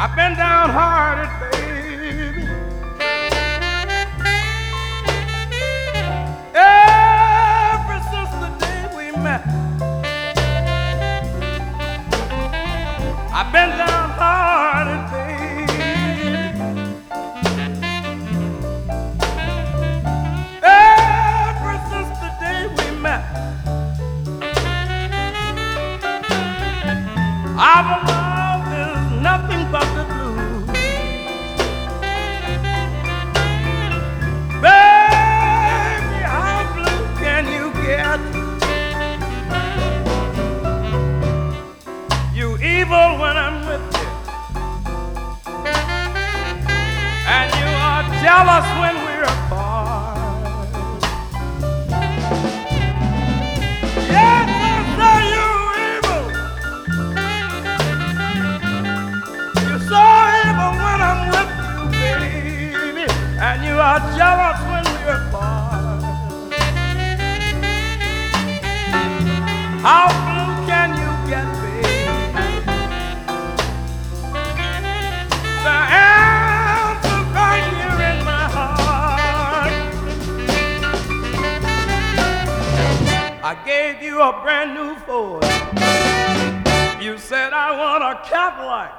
I've been downhearted, baby. Ever since the day we met, I've been downhearted, baby. Ever since the day we met, our are jealous when we're apart. How blue can you get, baby? The answer's right here in my heart. I gave you a brand new Ford. You said I want a Cadillac.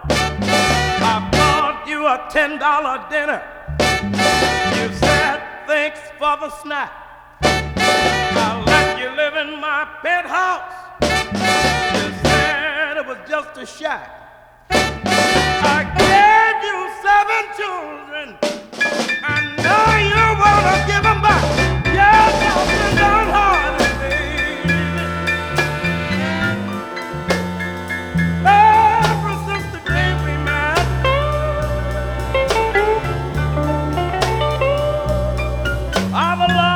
I bought you a ten dollar dinner. For the snack. I let you live in my penthouse. You said it was just a shack. I'm lot.